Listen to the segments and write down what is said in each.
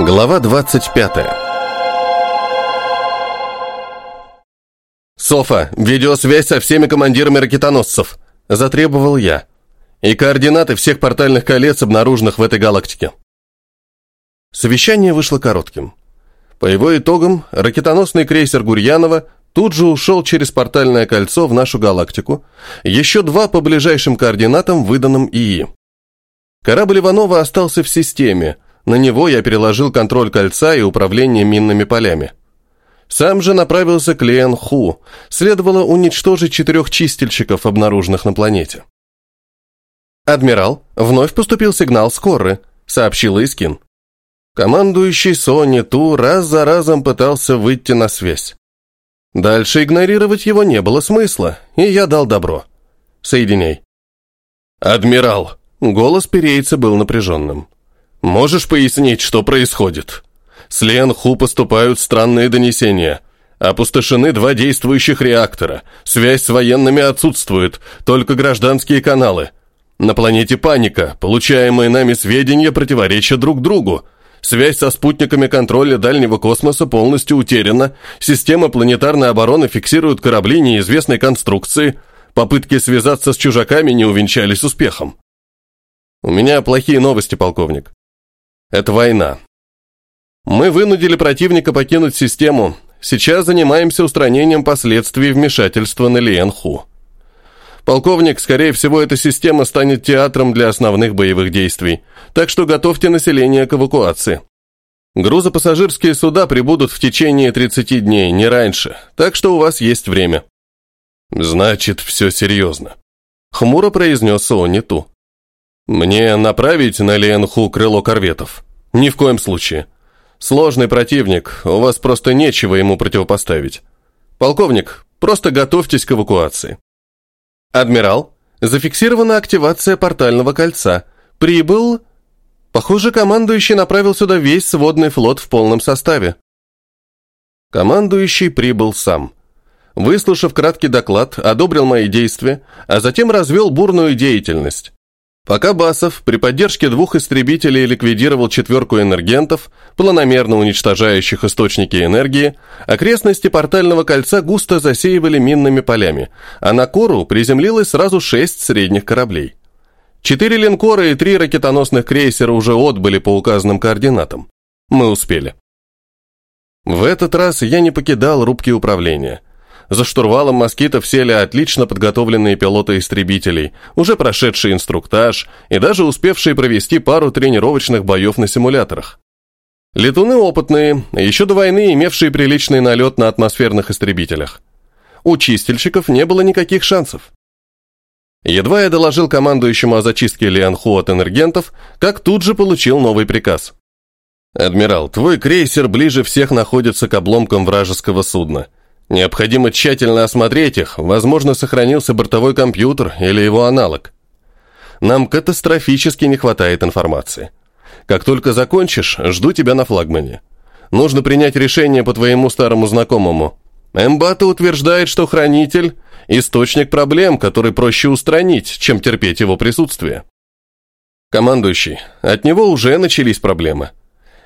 Глава 25 «Софа, видеосвязь со всеми командирами ракетоносцев!» – затребовал я. «И координаты всех портальных колец, обнаруженных в этой галактике». Совещание вышло коротким. По его итогам, ракетоносный крейсер Гурьянова тут же ушел через портальное кольцо в нашу галактику, еще два по ближайшим координатам, выданным ИИ. Корабль Иванова остался в системе – на него я переложил контроль кольца и управление минными полями. Сам же направился к Лиэн Ху. Следовало уничтожить четырех чистильщиков, обнаруженных на планете. «Адмирал, вновь поступил сигнал скоры», — сообщила Искин. Командующий Сони Ту раз за разом пытался выйти на связь. Дальше игнорировать его не было смысла, и я дал добро. «Соединяй». «Адмирал!» Голос перейца был напряженным. Можешь пояснить, что происходит? С Ленху поступают странные донесения. Опустошены два действующих реактора. Связь с военными отсутствует, только гражданские каналы. На планете паника. Получаемые нами сведения противоречат друг другу. Связь со спутниками контроля дальнего космоса полностью утеряна. Система планетарной обороны фиксирует корабли неизвестной конструкции. Попытки связаться с чужаками не увенчались успехом. У меня плохие новости, полковник. Это война. Мы вынудили противника покинуть систему. Сейчас занимаемся устранением последствий вмешательства на Лиенху. Полковник, скорее всего, эта система станет театром для основных боевых действий, так что готовьте население к эвакуации. Грузопассажирские суда прибудут в течение 30 дней, не раньше, так что у вас есть время. Значит, все серьезно. Хмуро произнес Сониту. «Мне направить на Ленху крыло корветов?» «Ни в коем случае. Сложный противник, у вас просто нечего ему противопоставить. Полковник, просто готовьтесь к эвакуации». «Адмирал, зафиксирована активация портального кольца. Прибыл...» Похоже, командующий направил сюда весь сводный флот в полном составе. Командующий прибыл сам. Выслушав краткий доклад, одобрил мои действия, а затем развел бурную деятельность. Пока Басов при поддержке двух истребителей ликвидировал четверку энергентов, планомерно уничтожающих источники энергии, окрестности портального кольца густо засеивали минными полями, а на Кору приземлилось сразу шесть средних кораблей. Четыре линкора и три ракетоносных крейсера уже отбыли по указанным координатам. Мы успели. В этот раз я не покидал рубки управления – за штурвалом москитов сели отлично подготовленные пилоты истребителей, уже прошедшие инструктаж и даже успевшие провести пару тренировочных боев на симуляторах. Летуны опытные, еще до войны имевшие приличный налет на атмосферных истребителях. У чистильщиков не было никаких шансов. Едва я доложил командующему о зачистке Лианху от энергентов, как тут же получил новый приказ. «Адмирал, твой крейсер ближе всех находится к обломкам вражеского судна. Необходимо тщательно осмотреть их, возможно, сохранился бортовой компьютер или его аналог. Нам катастрофически не хватает информации. Как только закончишь, жду тебя на флагмане. Нужно принять решение по твоему старому знакомому. Эмбата утверждает, что хранитель – источник проблем, который проще устранить, чем терпеть его присутствие. Командующий, от него уже начались проблемы.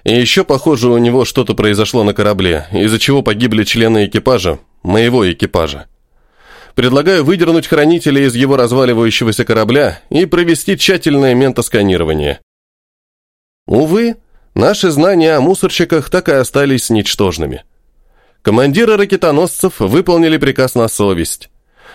И еще, похоже, у него что-то произошло на корабле, из-за чего погибли члены экипажа, моего экипажа. Предлагаю выдернуть хранителя из его разваливающегося корабля и провести тщательное ментосканирование. Увы, наши знания о мусорщиках так и остались ничтожными. Командиры ракетоносцев выполнили приказ на совесть.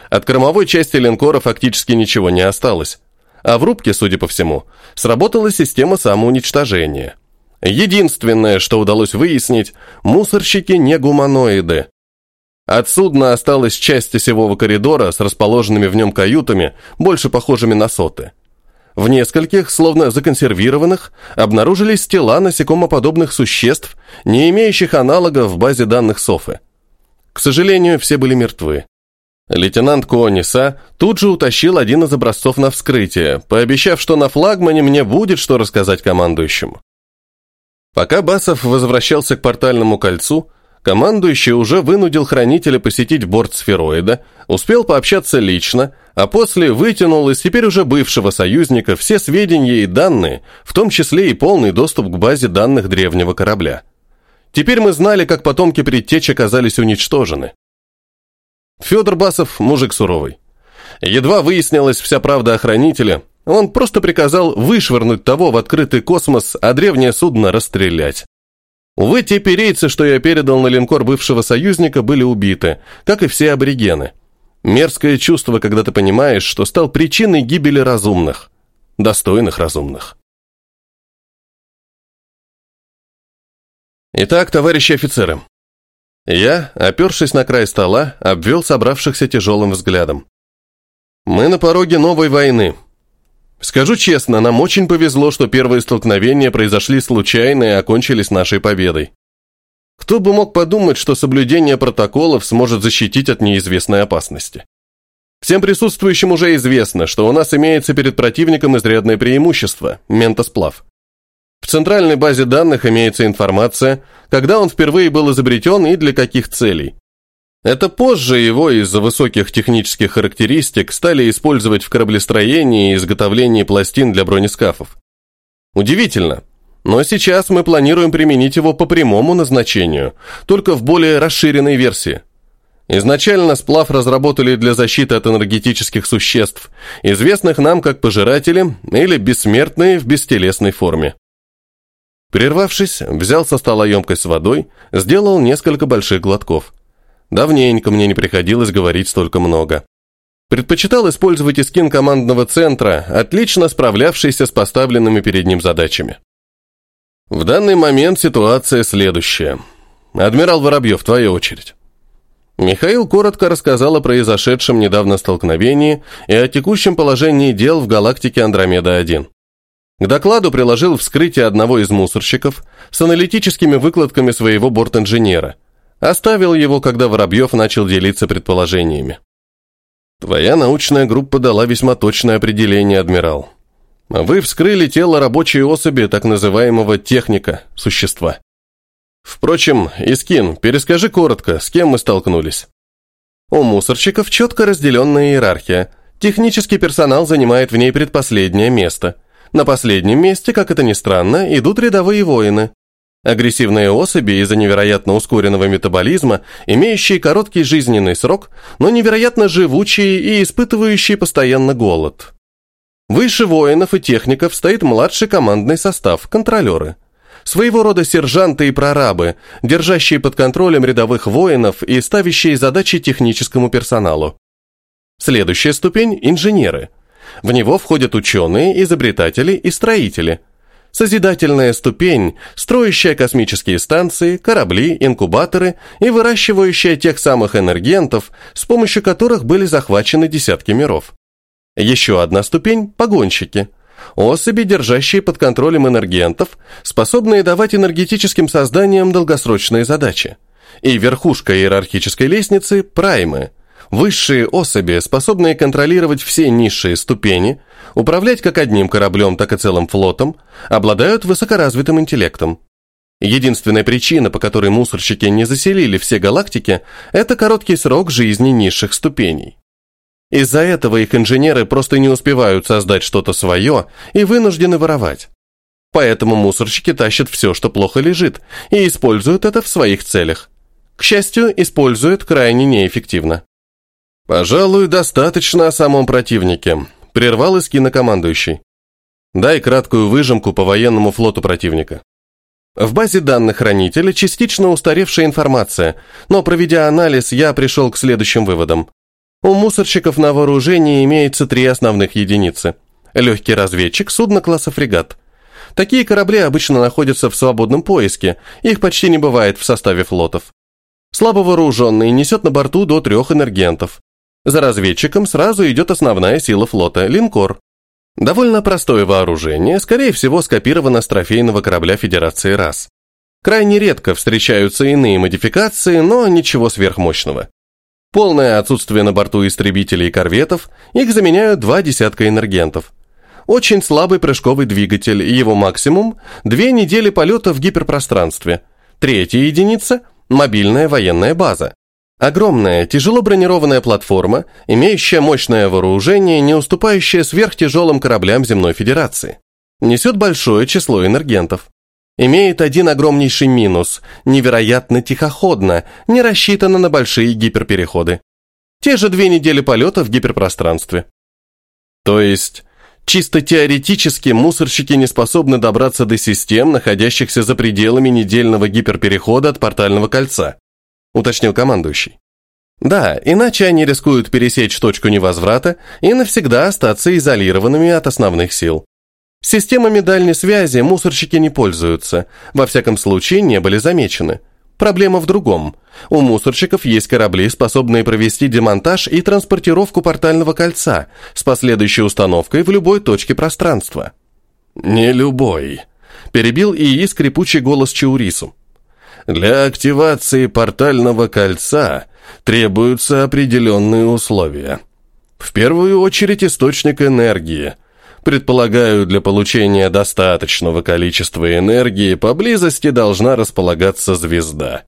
От кормовой части линкора фактически ничего не осталось. А в рубке, судя по всему, сработала система самоуничтожения – Единственное, что удалось выяснить, мусорщики не гуманоиды. От судна осталась часть осевого коридора с расположенными в нем каютами, больше похожими на соты. В нескольких, словно законсервированных, обнаружились тела насекомоподобных существ, не имеющих аналога в базе данных Софы. К сожалению, все были мертвы. Лейтенант Куониса тут же утащил один из образцов на вскрытие, пообещав, что на флагмане мне будет что рассказать командующему. Пока Басов возвращался к портальному кольцу, командующий уже вынудил хранителя посетить борт сфероида, Успел пообщаться лично, а после вытянул из теперь уже бывшего союзника все сведения и данные, в том числе и полный доступ к базе данных древнего корабля. Теперь мы знали, как потомки предтеч оказались уничтожены. Федор Басов – мужик суровый. Едва выяснилась вся правда о хранителе, он просто приказал вышвырнуть того в открытый космос, а древнее судно расстрелять. Увы, те перейцы, что я передал на линкор бывшего союзника, были убиты, как и все аборигены. Мерзкое чувство, когда ты понимаешь, что стал причиной гибели разумных, достойных разумных. Итак, товарищи офицеры. Я, опершись на край стола, обвел собравшихся тяжелым взглядом. Мы на пороге новой войны. Скажу честно, нам очень повезло, что первые столкновения произошли случайно и окончились нашей победой. Кто бы мог подумать, что соблюдение протоколов сможет защитить от неизвестной опасности. Всем присутствующим уже известно, что у нас имеется перед противником изрядное преимущество – ментосплав. В центральной базе данных имеется информация, когда он впервые был изобретен и для каких целей. Это позже его из-за высоких технических характеристик стали использовать в кораблестроении и изготовлении пластин для бронескафов. Удивительно, но сейчас мы планируем применить его по прямому назначению, только в более расширенной версии. Изначально сплав разработали для защиты от энергетических существ, известных нам как пожиратели или бессмертные в бестелесной форме. Прервавшись, взял со стола емкость с водой, сделал несколько больших глотков. Давненько мне не приходилось говорить столько много. Предпочитал использовать искин командного центра, отлично справлявшийся с поставленными перед ним задачами. В данный момент ситуация следующая. Адмирал Воробьев, твоя очередь. Михаил коротко рассказал о произошедшем недавно столкновении и о текущем положении дел в галактике Андромеда-1. К докладу приложил вскрытие одного из мусорщиков с аналитическими выкладками своего бортинженера – Оставил его, когда Воробьев начал делиться предположениями. Твоя научная группа дала весьма точное определение, адмирал. Вы вскрыли тело рабочей особи так называемого техника, существа. Впрочем, Искин, перескажи коротко, с кем мы столкнулись. У мусорщиков четко разделенная иерархия. Технический персонал занимает в ней предпоследнее место. На последнем месте, как это ни странно, идут рядовые воины. Агрессивные особи из-за невероятно ускоренного метаболизма, имеющие короткий жизненный срок, но невероятно живучие и испытывающие постоянно голод. Выше воинов и техников стоит младший командный состав, контролеры. Своего рода сержанты и прорабы, держащие под контролем рядовых воинов и ставящие задачи техническому персоналу. Следующая ступень – инженеры. В него входят ученые, изобретатели и строители – Созидательная ступень, строящая космические станции, корабли, инкубаторы и выращивающая тех самых энергентов, с помощью которых были захвачены десятки миров. Еще одна ступень – погонщики. Особи, держащие под контролем энергентов, способные давать энергетическим созданиям долгосрочные задачи. И верхушка иерархической лестницы – праймы – Высшие особи, способные контролировать все низшие ступени, управлять как одним кораблем, так и целым флотом, обладают высокоразвитым интеллектом. Единственная причина, по которой мусорщики не заселили все галактики, это короткий срок жизни низших ступеней. Из-за этого их инженеры просто не успевают создать что-то свое и вынуждены воровать. Поэтому мусорщики тащат все, что плохо лежит, и используют это в своих целях. К счастью, используют крайне неэффективно. «Пожалуй, достаточно о самом противнике», – прервал Искина командующий. «Дай краткую выжимку по военному флоту противника». В базе данных хранителя частично устаревшая информация, но проведя анализ, я пришел к следующим выводам. У мусорщиков на вооружении имеется три основных единицы. Легкий разведчик, судно класса фрегат. Такие корабли обычно находятся в свободном поиске, их почти не бывает в составе флотов. Слабо вооруженный несет на борту до трех энергентов. За разведчиком сразу идет основная сила флота – линкор. Довольно простое вооружение, скорее всего, скопировано с трофейного корабля Федерации РАС. Крайне редко встречаются иные модификации, но ничего сверхмощного. Полное отсутствие на борту истребителей и корветов, их заменяют два десятка энергентов. Очень слабый прыжковый двигатель, его максимум – две недели полета в гиперпространстве. Третья единица – мобильная военная база. Огромная, тяжело бронированная платформа, имеющая мощное вооружение, не уступающая сверхтяжелым кораблям Земной Федерации. Несет большое число энергентов. Имеет один огромнейший минус – невероятно тихоходно, не рассчитана на большие гиперпереходы. Те же две недели полета в гиперпространстве. То есть, чисто теоретически мусорщики не способны добраться до систем, находящихся за пределами недельного гиперперехода от портального кольца уточнил командующий. Да, иначе они рискуют пересечь точку невозврата и навсегда остаться изолированными от основных сил. Системами дальней связи мусорщики не пользуются, во всяком случае не были замечены. Проблема в другом. У мусорщиков есть корабли, способные провести демонтаж и транспортировку портального кольца с последующей установкой в любой точке пространства. «Не любой», – перебил ИИ скрипучий голос Чаурису. Для активации портального кольца требуются определенные условия. В первую очередь источник энергии. Предполагаю, для получения достаточного количества энергии поблизости должна располагаться звезда.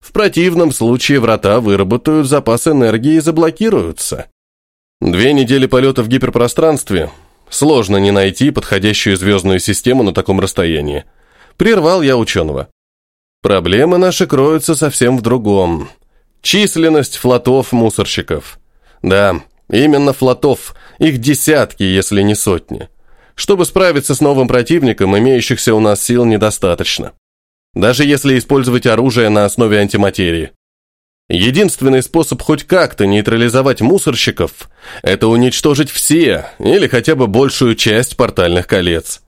В противном случае врата выработают запас энергии и заблокируются. Две недели полета в гиперпространстве. Сложно не найти подходящую звездную систему на таком расстоянии. Прервал я ученого. Проблемы наши кроются совсем в другом. Численность флотов-мусорщиков. Да, именно флотов, их десятки, если не сотни. Чтобы справиться с новым противником, имеющихся у нас сил недостаточно. Даже если использовать оружие на основе антиматерии. Единственный способ хоть как-то нейтрализовать мусорщиков – это уничтожить все или хотя бы большую часть портальных колец.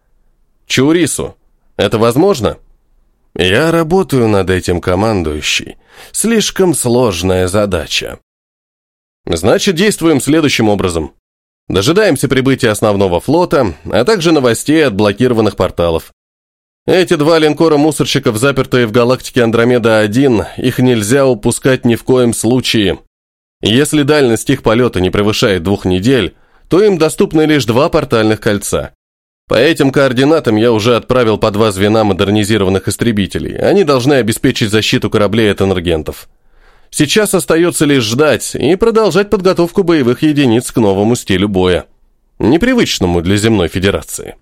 Чурису, это возможно? Я работаю над этим, командующий. Слишком сложная задача. Значит, действуем следующим образом. Дожидаемся прибытия основного флота, а также новостей от блокированных порталов. Эти два линкора мусорщиков, запертые в галактике Андромеда-1, их нельзя упускать ни в коем случае. Если дальность их полета не превышает двух недель, то им доступны лишь два портальных кольца. По этим координатам я уже отправил по два звена модернизированных истребителей. Они должны обеспечить защиту кораблей от энергентов. Сейчас остается лишь ждать и продолжать подготовку боевых единиц к новому стилю боя. Непривычному для земной федерации.